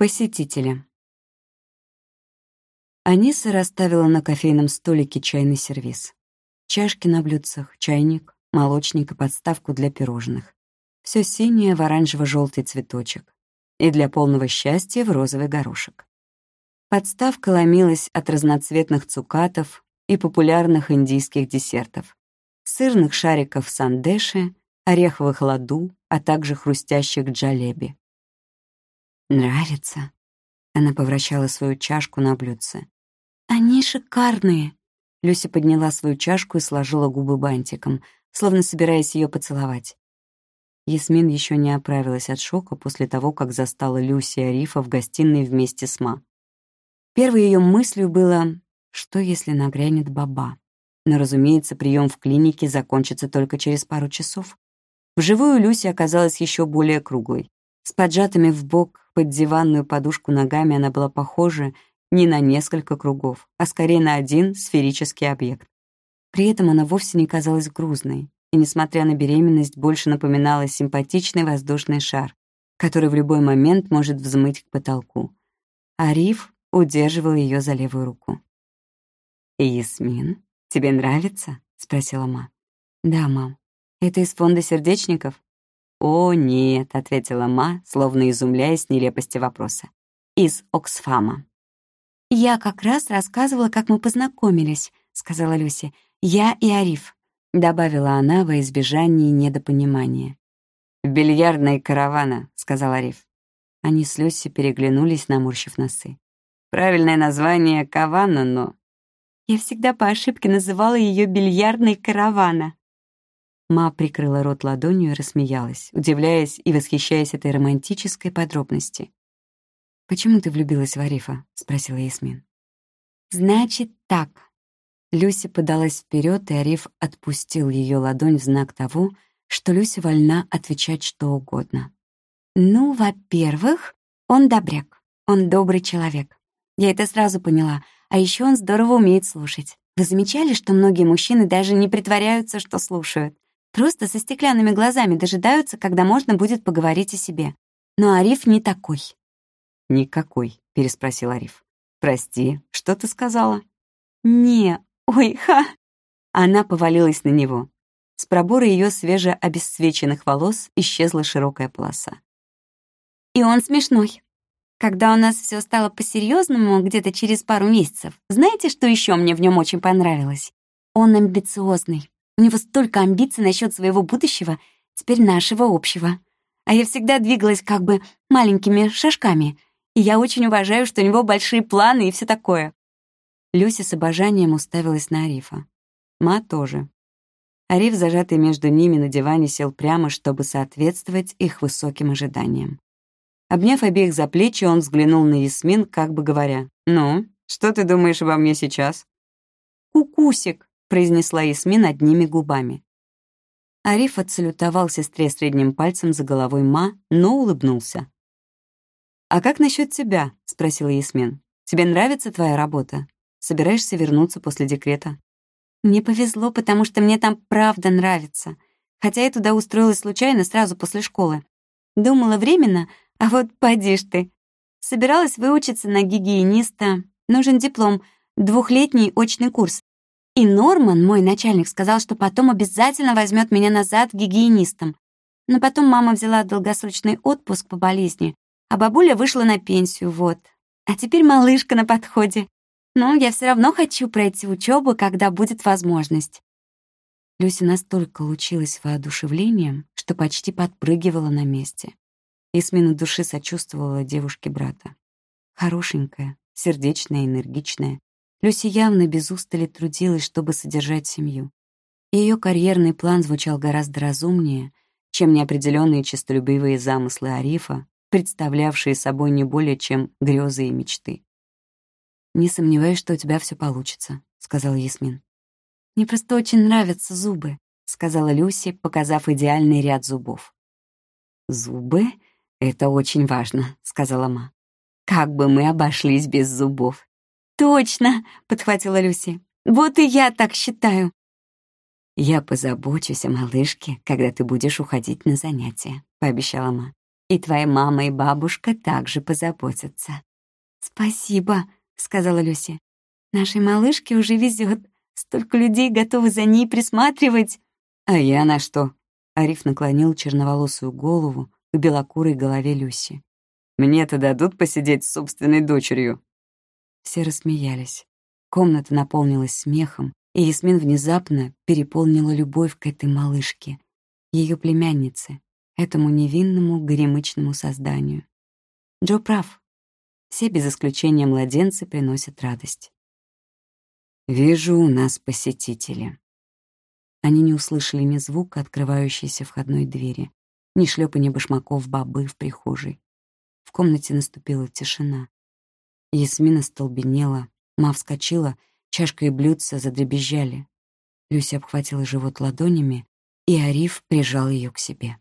Посетители. Аниса расставила на кофейном столике чайный сервиз. Чашки на блюдцах, чайник, молочник и подставку для пирожных. Все синее в оранжево-желтый цветочек. И для полного счастья в розовый горошек. Подставка ломилась от разноцветных цукатов и популярных индийских десертов. Сырных шариков сандеши, ореховых ладу, а также хрустящих джалеби. «Нравится?» Она повращала свою чашку на блюдце. «Они шикарные!» Люся подняла свою чашку и сложила губы бантиком, словно собираясь ее поцеловать. Ясмин еще не оправилась от шока после того, как застала Люси и Арифа в гостиной вместе с Ма. Первой ее мыслью было, что если нагрянет баба. Но, разумеется, прием в клинике закончится только через пару часов. Вживую Люси оказалась еще более круглой. С поджатыми в бок под диванную подушку ногами она была похожа не на несколько кругов, а скорее на один сферический объект. При этом она вовсе не казалась грузной, и, несмотря на беременность, больше напоминала симпатичный воздушный шар, который в любой момент может взмыть к потолку. А Риф удерживал ее за левую руку. «Ясмин, тебе нравится?» — спросила ма. «Да, мам. Это из фонда сердечников?» «О, нет», — ответила Ма, словно изумляясь нелепости вопроса. «Из Оксфама». «Я как раз рассказывала, как мы познакомились», — сказала Люси. «Я и Ариф», — добавила она во избежание недопонимания. «В каравана», — сказал Ариф. Они с Люси переглянулись, наморщив носы. «Правильное название — Кавана, но...» «Я всегда по ошибке называла ее бильярдной каравана», Ма прикрыла рот ладонью и рассмеялась, удивляясь и восхищаясь этой романтической подробности. «Почему ты влюбилась в Арифа?» — спросила Ясмин. «Значит так». Люси подалась вперед, и Ариф отпустил ее ладонь в знак того, что Люси вольна отвечать что угодно. «Ну, во-первых, он добряк, он добрый человек. Я это сразу поняла, а еще он здорово умеет слушать. Вы замечали, что многие мужчины даже не притворяются, что слушают? Просто со стеклянными глазами дожидаются, когда можно будет поговорить о себе. Но Ариф не такой. «Никакой», — переспросил Ариф. «Прости, что ты сказала?» «Не, ой, ха!» Она повалилась на него. С пробора ее свежеобесцвеченных волос исчезла широкая полоса. «И он смешной. Когда у нас все стало по-серьезному, где-то через пару месяцев, знаете, что еще мне в нем очень понравилось? Он амбициозный. У него столько амбиций насчет своего будущего, теперь нашего общего. А я всегда двигалась как бы маленькими шажками. И я очень уважаю, что у него большие планы и все такое. Люся с обожанием уставилась на Арифа. Ма тоже. Ариф, зажатый между ними на диване, сел прямо, чтобы соответствовать их высоким ожиданиям. Обняв обеих за плечи, он взглянул на Ясмин, как бы говоря, «Ну, что ты думаешь обо мне сейчас?» «Кукусик», произнесла Ясмин одними губами. Ариф отсалютовал сестре средним пальцем за головой Ма, но улыбнулся. «А как насчет тебя?» — спросила Ясмин. «Тебе нравится твоя работа? Собираешься вернуться после декрета?» «Мне повезло, потому что мне там правда нравится. Хотя я туда устроилась случайно сразу после школы. Думала временно, а вот поди ж ты. Собиралась выучиться на гигиениста. Нужен диплом, двухлетний очный курс. И Норман, мой начальник, сказал, что потом обязательно возьмет меня назад гигиенистом. Но потом мама взяла долгосрочный отпуск по болезни, а бабуля вышла на пенсию, вот. А теперь малышка на подходе. Но я все равно хочу пройти учебу, когда будет возможность. Люся настолько лучилась воодушевлением, что почти подпрыгивала на месте. Ясмина души сочувствовала девушке брата. Хорошенькая, сердечная, энергичная, Люси явно без устали трудилась, чтобы содержать семью. Ее карьерный план звучал гораздо разумнее, чем неопределенные честолюбивые замыслы Арифа, представлявшие собой не более чем грезы и мечты. «Не сомневаюсь, что у тебя все получится», — сказал Ясмин. «Мне просто очень нравятся зубы», — сказала Люси, показав идеальный ряд зубов. «Зубы — это очень важно», — сказала Ма. «Как бы мы обошлись без зубов?» «Точно!» — подхватила Люси. «Вот и я так считаю!» «Я позабочусь о малышке, когда ты будешь уходить на занятия», — пообещала Ма. И твоя мама и бабушка также позаботятся». «Спасибо», — сказала Люси. «Нашей малышке уже везет. Столько людей готовы за ней присматривать». «А я на что?» Ариф наклонил черноволосую голову к белокурой голове Люси. «Мне-то дадут посидеть с собственной дочерью». Все рассмеялись. Комната наполнилась смехом, и Ясмин внезапно переполнила любовь к этой малышке, ее племяннице, этому невинному горемычному созданию. Джо прав. Все без исключения младенцы приносят радость. «Вижу, у нас посетители». Они не услышали ни звука открывающейся входной двери, ни шлепания башмаков бабы в прихожей. В комнате наступила тишина. Ясмина столбенела, Ма вскочила, чашка и блюдца задребезжали. Люся обхватила живот ладонями, и Ариф прижал ее к себе.